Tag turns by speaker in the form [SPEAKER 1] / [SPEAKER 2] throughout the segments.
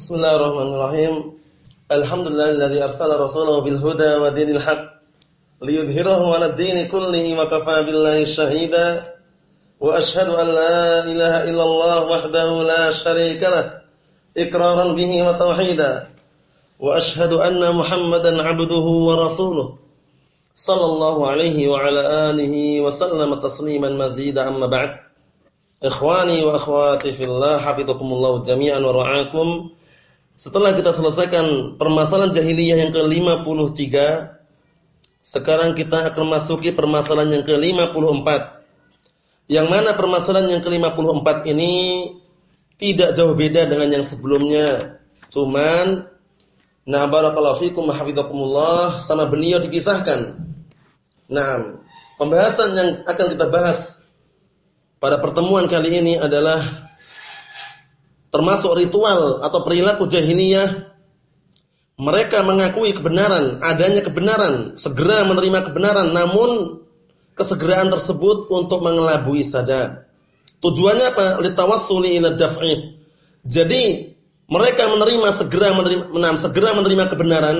[SPEAKER 1] Bismillahirrahmanirrahim. Alhamdulillahilladzi arsala rasulahu bil huda wa dinil haqq liyudhhirahu 'ala ad-dini kullihi wa kafaa billahi shahida. Wa ashhadu an la ilaha illallah wahdahu la syarika lah iqraran bihi wa tauhida. Wa ashhadu anna Muhammadan 'abduhu wa rasuluh. Sallallahu alaihi wa ala alihi wa sallama tasliman mazida amma ba'd. Ikhwani wa akhwati fillah, hafizakumullah jami'an wa ra'akum. Setelah kita selesaikan permasalahan jahiliyah yang ke-53, sekarang kita akan masuki permasalahan yang ke-54. Yang mana permasalahan yang ke-54 ini tidak jauh beda dengan yang sebelumnya. Cuman nah barakallahu fikum hafizakumullah sama beliau dipisahkan. Nah, pembahasan yang akan kita bahas pada pertemuan kali ini adalah termasuk ritual atau perilaku jahiliyah mereka mengakui kebenaran, adanya kebenaran, segera menerima kebenaran namun kesegeraan tersebut untuk mengelabui saja. Tujuannya apa? Litawassuli ila daf'i. Jadi mereka menerima segera menerima menam, segera menerima kebenaran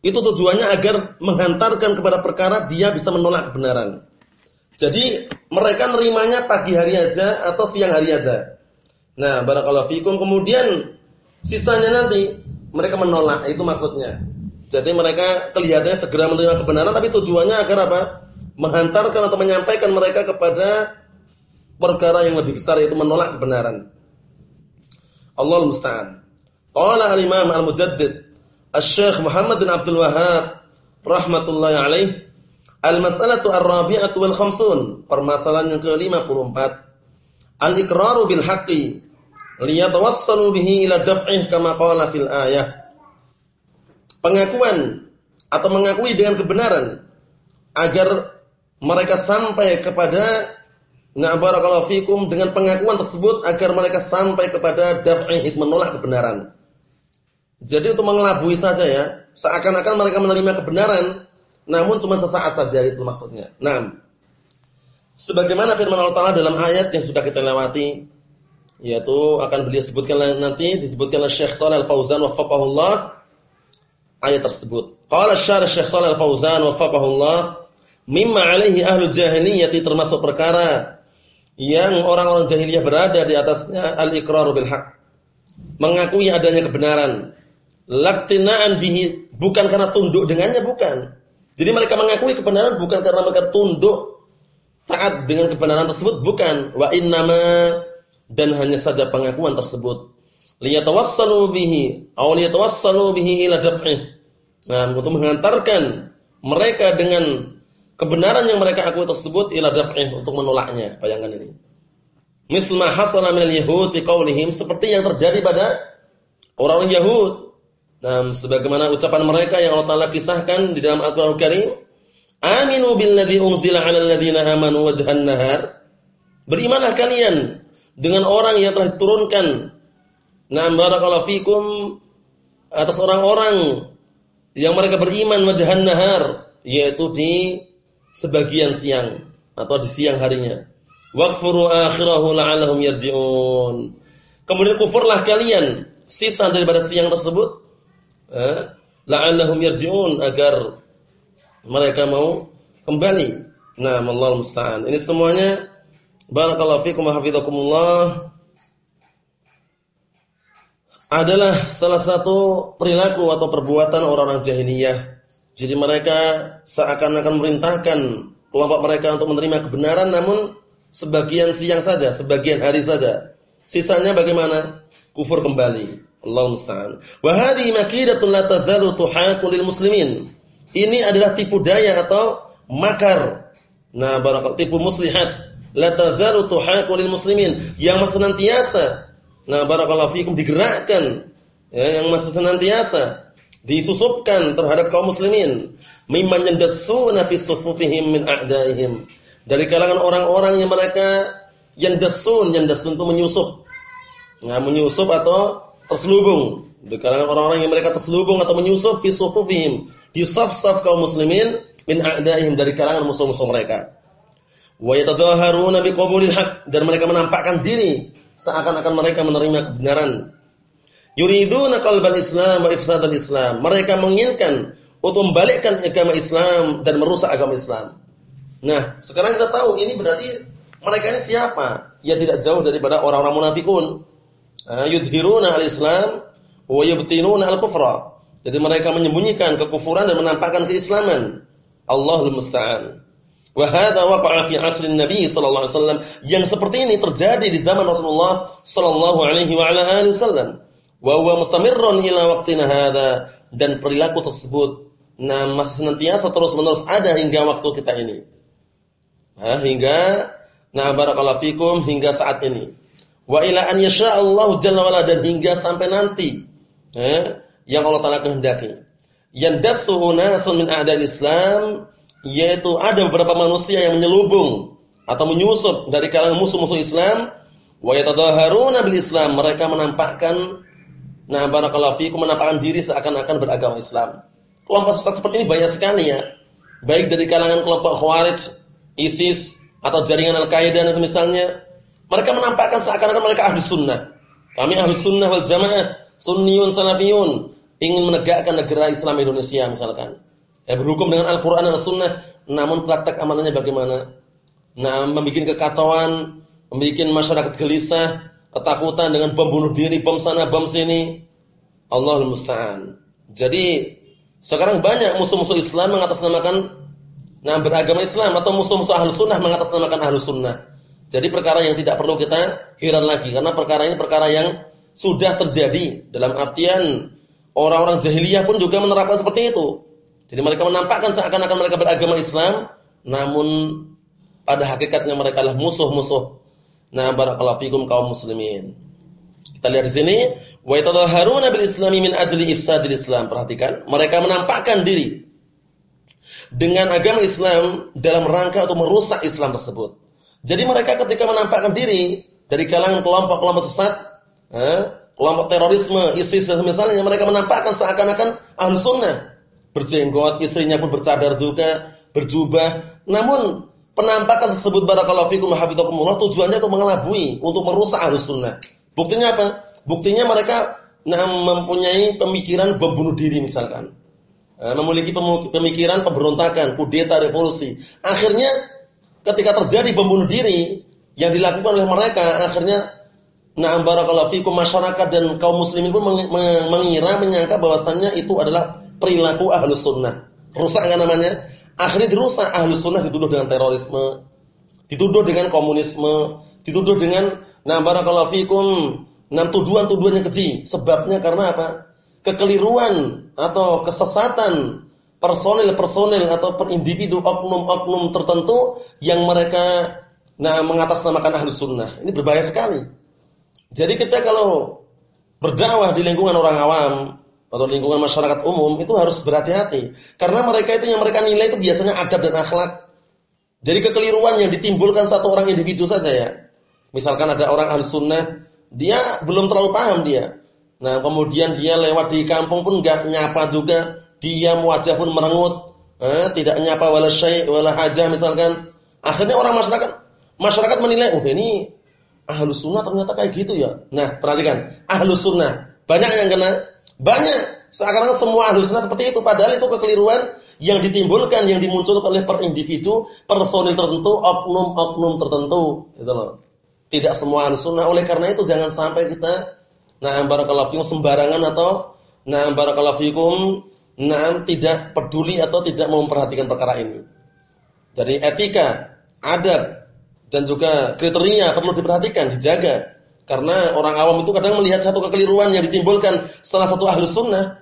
[SPEAKER 1] itu tujuannya agar menghantarkan kepada perkara dia bisa menolak kebenaran. Jadi mereka menerimanya pagi hari aja atau siang hari aja. Nah, barakallahu fikum. Kemudian sisanya nanti mereka menolak, itu maksudnya. Jadi mereka kelihatannya segera menerima kebenaran tapi tujuannya agar apa? Menghantarkan atau menyampaikan mereka kepada perkara yang lebih besar yaitu menolak kebenaran. Allah musta'an. Qala al-Imam al-Mujaddid Asy-Syaikh Muhammad bin Abdul Wahhab rahmatullahi alaih Al-mas'alatu ar-rabi'atu wal khamsun, permasalahan yang ke-54. Al-iqraru bil haqqi liyatawassalu bihi ila daf'ih kama qala fil ayah. Pengakuan atau mengakui dengan kebenaran agar mereka sampai kepada na barakallahu fikum dengan pengakuan tersebut agar mereka sampai kepada daf'ih menolak kebenaran. Jadi untuk mengelabui saja ya, seakan-akan mereka menerima kebenaran namun cuma sesaat saja itu maksudnya. Nah, sebagaimana firman Allah Taala dalam ayat yang sudah kita lewati yaitu akan beliau sebutkan nanti disebutkan oleh Syekh Shalal Al-Fauzan wafaqahullah ayat tersebut. Qala Syarh Syekh Shalal Al-Fauzan wafaqahullah mimma alaihi ahlu jahiliyah termasuk perkara yang orang-orang jahiliyah berada di atasnya al-iqraru bil haq. Mengakui adanya kebenaran. Laktinaan bihi bukan karena tunduk dengannya bukan. Jadi mereka mengakui kebenaran bukan karena mereka tunduk taat dengan kebenaran tersebut bukan. Wa innama dan hanya saja pengakuan tersebut. Liyatawassalu bihi aw liyatawassalu bihi ila nah untuk menghantarkan mereka dengan kebenaran yang mereka akui tersebut ila untuk menolaknya. Bayangkan ini. Misal ma hasala minal yahud fi qaulihim seperti yang terjadi pada orang Yahud. Nah sebagaimana ucapan mereka yang Allah Taala kisahkan di dalam Al-Qur'an Al Karim aminu billadzi unzila 'alal ladzina amanu wajhan nahar. Berimanlah kalian dengan orang yang telah diturunkan Nah, barakallahu fikum atas orang-orang yang mereka beriman wajahan nahar, yaitu di sebagian siang atau di siang harinya. Waqfuru akhirahu la'allahum yarji'un. Kemudian kufurlah kalian sisa daripada siang tersebut, eh, yarji'un agar mereka mau kembali. Nah, Allah musta'an. Ini semuanya Barakallahu fikum wa hafizakumullah adalah salah satu perilaku atau perbuatan orang-orang jahiliyah. Jadi mereka seakan-akan memerintahkan kelompok mereka untuk menerima kebenaran namun sebagian siang saja, sebagian hari saja. Sisanya bagaimana? Kufur kembali. Allah musta'an. Wa hadhihi makidatun la tazalu tuhaqu lil muslimin. Ini adalah tipu daya atau makar. Nah, barakallahu tipu muslihat la tazalu tuhaqu lil muslimin. Yang masih senantiasa nah barakallahu fikum digerakkan ya, yang masih senantiasa disusupkan terhadap kaum muslimin. Mimman yandassuna fi sufufihim min a'daihim. Dari kalangan orang-orang yang mereka yandasun yandasun itu menyusup. Nah menyusup atau terselubung. Di kalangan orang-orang yang mereka terselubung atau menyusup fi sufufihim. Di saf-saf kaum muslimin min a'daihim dari kalangan musuh-musuh mereka wa biqabulil haq dan mereka menampakkan diri seakan-akan mereka menerima kebenaran Yuriduna qalbal Islam wa ifsadal Islam. Mereka menginginkan untuk membalikkan agama Islam dan merusak agama Islam. Nah, sekarang kita tahu ini berarti mereka ini siapa? Ya tidak jauh daripada orang-orang munafikun. Yudhiruna al-Islam wa yubtinuna al-kufra. Jadi mereka menyembunyikan kekufuran dan menampakkan keislaman. Allahul musta'an. Wa fi 'asrin Nabi sallallahu alaihi wasallam. Yang seperti ini terjadi di zaman Rasulullah sallallahu alaihi wa ala alihi wasallam. Wa huwa mustamirrun ila waqtina hadha dan perilaku tersebut nah masih senantiasa terus-menerus ada hingga waktu kita ini. Nah, hingga nah barakallahu fikum hingga saat ini. Wa ila an yasha Allah jalla wala dan hingga sampai nanti. Eh, yang Allah taala kehendaki. Yandassu unasun min a'dal Islam yaitu ada beberapa manusia yang menyelubung atau menyusup dari kalangan musuh-musuh Islam wa yatadhaharuna bil Islam mereka menampakkan nah barakallahu fikum menampakkan diri seakan-akan beragama Islam. Kelompok sesat seperti ini banyak sekali ya. Baik dari kalangan kelompok Khawarij, ISIS atau jaringan Al-Qaeda dan semisalnya, mereka menampakkan seakan-akan mereka ahli sunnah. Kami ahli sunnah wal jamaah, sunniyun salafiyun, ingin menegakkan negara Islam Indonesia misalkan ya, berhukum dengan Al-Quran dan As-Sunnah, namun praktek amalnya bagaimana? Nah, membuat kekacauan, membuat masyarakat gelisah, ketakutan dengan bom bunuh diri, bom sana, bom sini. Allahul Musta'an. Jadi, sekarang banyak musuh-musuh Islam mengatasnamakan nah beragama Islam atau musuh-musuh ahlu sunnah mengatasnamakan ahlu sunnah. Jadi perkara yang tidak perlu kita heran lagi karena perkara ini perkara yang sudah terjadi dalam artian orang-orang jahiliyah pun juga menerapkan seperti itu. Jadi mereka menampakkan seakan-akan mereka beragama Islam, namun pada hakikatnya mereka adalah musuh-musuh. Nah, barakallahu fikum kaum muslimin. Kita lihat di sini, wa yatadhaharuna bil islami min ajli ifsadil Islam. Perhatikan, mereka menampakkan diri dengan agama Islam dalam rangka untuk merusak Islam tersebut. Jadi mereka ketika menampakkan diri dari kalangan kelompok-kelompok sesat, eh, kelompok terorisme, ISIS misalnya mereka menampakkan seakan-akan ahlu sunnah berjenggot, istrinya pun bercadar juga, berjubah. Namun penampakan tersebut barakallahu fikum hafizakumullah tujuannya untuk mengelabui, untuk merusak Ahlus Sunnah. Buktinya apa? Buktinya mereka nah, mempunyai pemikiran bom bunuh diri misalkan. Nah, memiliki pemikiran pemberontakan, kudeta, revolusi. Akhirnya ketika terjadi bom bunuh diri yang dilakukan oleh mereka, akhirnya Nah, barakallahu fikum masyarakat dan kaum muslimin pun mengira menyangka bahwasannya itu adalah perilaku ahlu sunnah. Rusak kan namanya? Akhirnya dirusak ahlu sunnah dituduh dengan terorisme, dituduh dengan komunisme, dituduh dengan nah barakallahu fikum enam tuduhan-tuduhan yang keji. Sebabnya karena apa? Kekeliruan atau kesesatan personil-personil atau per individu oknum-oknum tertentu yang mereka nah mengatasnamakan ahlu sunnah. Ini berbahaya sekali. Jadi kita kalau berdakwah di lingkungan orang awam, atau lingkungan masyarakat umum itu harus berhati-hati karena mereka itu yang mereka nilai itu biasanya adab dan akhlak. Jadi kekeliruan yang ditimbulkan satu orang individu saja ya. Misalkan ada orang ahli sunnah, dia belum terlalu paham dia. Nah kemudian dia lewat di kampung pun nggak nyapa juga, dia wajah pun merengut, eh, tidak nyapa wala syai' wala hajah misalkan. Akhirnya orang masyarakat masyarakat menilai, oh ini ahlu sunnah ternyata kayak gitu ya. Nah perhatikan, ahlu sunnah banyak yang kena banyak. Seakan-akan semua ahlu seperti itu. Padahal itu kekeliruan yang ditimbulkan, yang dimunculkan oleh per individu, personil tertentu, oknum-oknum tertentu. Gitu loh. Tidak semua ahlu sunnah. Oleh karena itu jangan sampai kita nah barakallahu sembarangan atau nah barakallahu nah tidak peduli atau tidak memperhatikan perkara ini. Jadi etika, adab dan juga kriteria perlu diperhatikan, dijaga. Karena orang awam itu kadang melihat satu kekeliruan yang ditimbulkan salah satu ahlu sunnah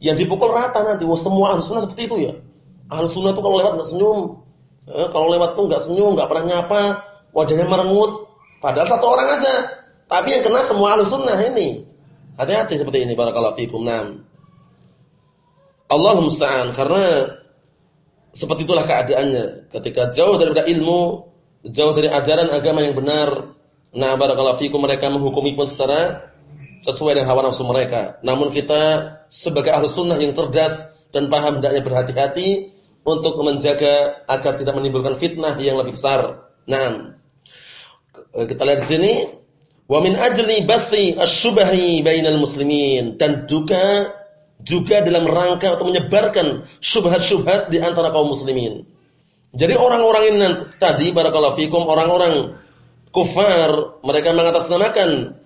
[SPEAKER 1] yang dipukul rata nanti. Wah semua ahlu sunnah seperti itu ya. Ahlu sunnah itu kalau lewat nggak senyum, eh, kalau lewat tuh nggak senyum, nggak pernah nyapa, wajahnya merengut. Padahal satu orang aja. Tapi yang kena semua ahlu sunnah ini. Hati-hati seperti ini barakallahu fikum. Nam. Allah musta'an karena seperti itulah keadaannya. Ketika jauh dari ilmu, jauh dari ajaran agama yang benar, Nah, barakallahu fikum mereka menghukumi pun secara sesuai dengan hawa nafsu mereka. Namun kita sebagai ahli sunnah yang cerdas dan paham hendaknya berhati-hati untuk menjaga agar tidak menimbulkan fitnah yang lebih besar. Nah, kita lihat di sini, Wa min ajli bathi asy-syubahi bainal muslimin dan juga juga dalam rangka untuk menyebarkan syubhat-syubhat di antara kaum muslimin. Jadi orang-orang ini tadi barakallahu fikum orang-orang kufar mereka mengatasnamakan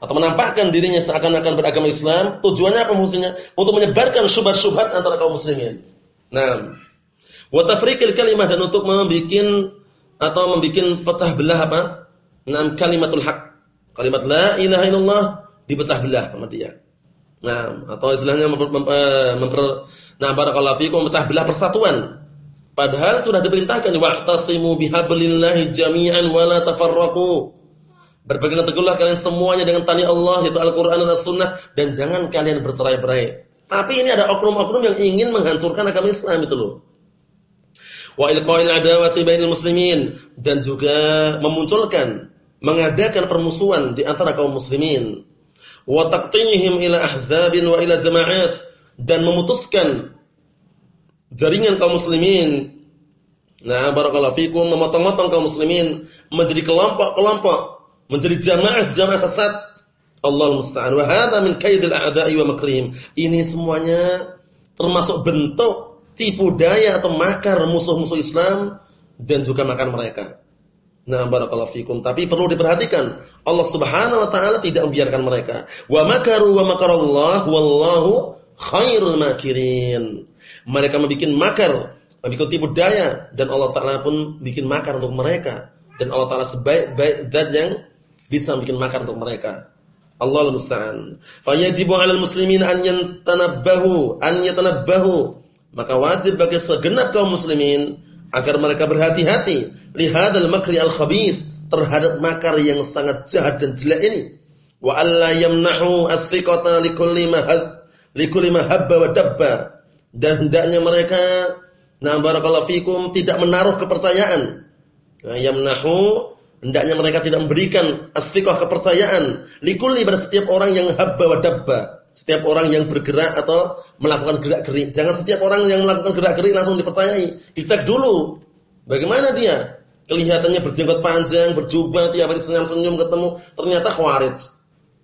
[SPEAKER 1] atau menampakkan dirinya seakan-akan beragama Islam, tujuannya apa maksudnya? Untuk menyebarkan syubhat-syubhat antara kaum muslimin. Nah, wa tafriqil kalimah dan untuk membuat atau membuat pecah belah apa? Nah, kalimatul haq Kalimat la ilaha illallah dipecah belah sama dia. Nah, atau istilahnya memper, memper, eh, memper nah barakallahu fikum memecah belah persatuan. Padahal sudah diperintahkan wa'tasimu bihablillahi jami'an wa la tafarraqu. Berpegang teguhlah kalian semuanya dengan tali Allah yaitu Al-Qur'an dan As-Sunnah dan jangan kalian bercerai-berai. Tapi ini ada oknum-oknum yang ingin menghancurkan agama Islam itu loh. Wa ilqa'il adawati bainal muslimin dan juga memunculkan mengadakan permusuhan di antara kaum muslimin wa taqtinihim ila ahzabin wa ila jama'at dan memutuskan jaringan kaum muslimin nah barakallahu fikum memotong-motong kaum muslimin menjadi kelompok-kelompok menjadi jamaah-jamaah sesat Allah musta'an wa hadha min kaidil a'da'i wa makrihim ini semuanya termasuk bentuk tipu daya atau makar musuh-musuh Islam dan juga makar mereka Nah, barakallahu fikum. Tapi perlu diperhatikan, Allah Subhanahu wa taala tidak membiarkan mereka. Wa makaru wa makarallah wallahu khairul makirin. Mereka membuat makar, membuat tipu daya dan Allah taala pun bikin makar untuk mereka dan Allah taala sebaik-baik zat yang bisa membuat makar untuk mereka. Allah musta'an. Fayajibu 'alal muslimin an yatanabbahu, an yatanabbahu. Maka wajib bagi segenap kaum muslimin agar mereka berhati-hati lihadal makri al-khabith terhadap makar yang sangat jahat dan jelek ini wa alla yamnahu as-thiqata likulli mahad likulli mahabba wa dabba dan hendaknya mereka na barakallahu fikum tidak menaruh kepercayaan nah, yamnahu hendaknya mereka tidak memberikan as-thiqah kepercayaan likulli pada setiap orang yang habba wa dabba setiap orang yang bergerak atau melakukan gerak-gerik. Jangan setiap orang yang melakukan gerak-gerik langsung dipercayai. Dicek dulu. Bagaimana dia? Kelihatannya berjenggot panjang, berjubah, tiap hari senyum-senyum ketemu, ternyata khawarij.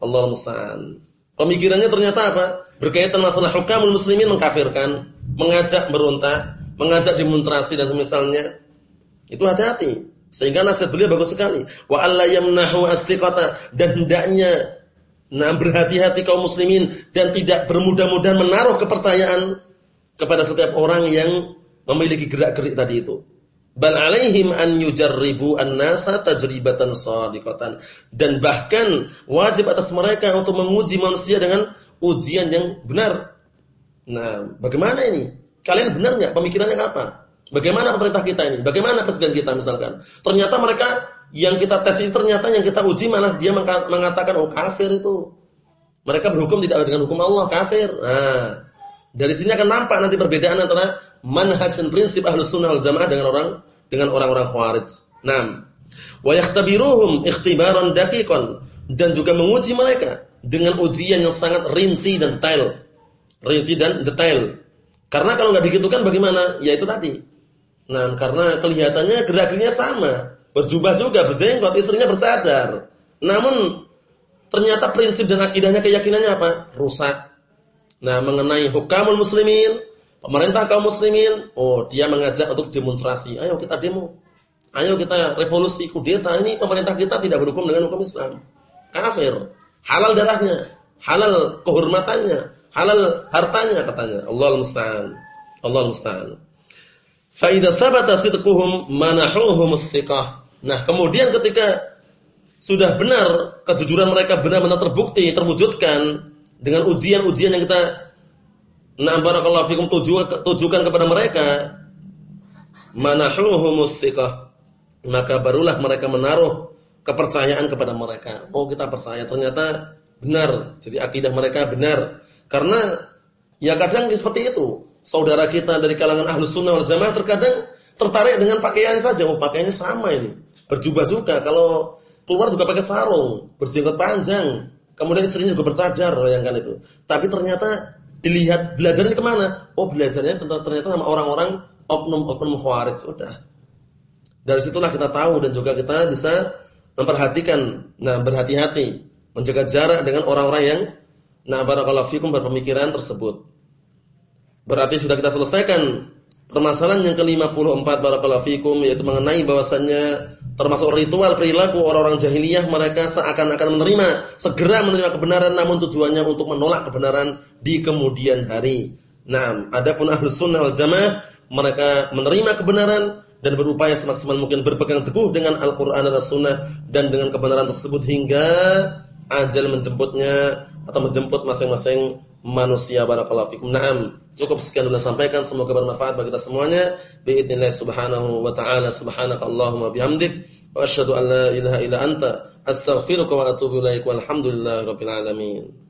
[SPEAKER 1] Allah musta'an. Pemikirannya ternyata apa? Berkaitan masalah hukamul muslimin mengkafirkan, mengajak berontak, mengajak demonstrasi dan semisalnya. Itu hati-hati. Sehingga nasihat beliau bagus sekali. Wa alla yamnahu as-siqata dan hendaknya Nah, berhati-hati kaum muslimin dan tidak bermudah-mudahan menaruh kepercayaan kepada setiap orang yang memiliki gerak-gerik tadi itu. Bal alaihim an yujarribu an-nasa tajribatan shadiqatan dan bahkan wajib atas mereka untuk menguji manusia dengan ujian yang benar. Nah, bagaimana ini? Kalian benar nggak pemikirannya apa? Bagaimana pemerintah kita ini? Bagaimana presiden kita misalkan? Ternyata mereka yang kita tes itu ternyata yang kita uji malah dia mengatakan oh kafir itu. Mereka berhukum tidak dengan hukum Allah, kafir. Nah, dari sini akan nampak nanti perbedaan antara manhaj dan prinsip ahlus sunnah wal jamaah dengan orang dengan orang-orang khawarij. Nah, wa yakhtabiruhum ikhtibaran dan juga menguji mereka dengan ujian yang sangat rinci dan detail. Rinci dan detail. Karena kalau nggak digitukan bagaimana? Ya itu tadi. Nah, karena kelihatannya gerak-geriknya sama berjubah juga, berjenggot, istrinya bercadar. Namun ternyata prinsip dan akidahnya keyakinannya apa? Rusak. Nah, mengenai hukamul muslimin, pemerintah kaum muslimin, oh dia mengajak untuk demonstrasi. Ayo kita demo. Ayo kita revolusi kudeta. Ini pemerintah kita tidak berhukum dengan hukum Islam. Kafir. Halal darahnya, halal kehormatannya, halal hartanya katanya. Allah musta'an. Allah musta'an. Fa idza sabata sidquhum manahuhum as-siqah. Nah, kemudian ketika sudah benar kejujuran mereka benar-benar terbukti, terwujudkan dengan ujian-ujian yang kita nah barakallahu fikum tujukan kepada mereka, manahuhumus thiqah. Maka barulah mereka menaruh kepercayaan kepada mereka. Oh, kita percaya ternyata benar. Jadi akidah mereka benar. Karena ya kadang seperti itu. Saudara kita dari kalangan ahlus sunnah wal jamaah terkadang tertarik dengan pakaian saja. Oh, pakaiannya sama ini berjubah juga. Kalau keluar juga pakai sarung, berjenggot panjang. Kemudian istrinya juga bercadar, bayangkan itu. Tapi ternyata dilihat belajarnya ke mana? Oh belajarnya ternyata sama orang-orang oknum-oknum khawarij. Sudah. Dari situlah kita tahu dan juga kita bisa memperhatikan, nah berhati-hati, menjaga jarak dengan orang-orang yang nah barakallahu fikum berpemikiran tersebut. Berarti sudah kita selesaikan permasalahan yang ke-54 barakallahu fikum yaitu mengenai bahwasannya termasuk ritual perilaku orang-orang jahiliyah mereka seakan-akan menerima segera menerima kebenaran namun tujuannya untuk menolak kebenaran di kemudian hari. Nah, adapun ahlus sunnah wal jamaah mereka menerima kebenaran dan berupaya semaksimal mungkin berpegang teguh dengan Al-Quran dan As-Sunnah dan dengan kebenaran tersebut hingga ajal menjemputnya atau menjemput masing-masing manusia barakallahu fikum. Naam. Cukup sekian sudah sampaikan semoga bermanfaat bagi kita semuanya. Biidznillah subhanahu wa ta'ala subhanakallahumma bihamdik wa asyhadu an la ilaha illa anta astaghfiruka wa atubu ilaik walhamdulillahi alamin.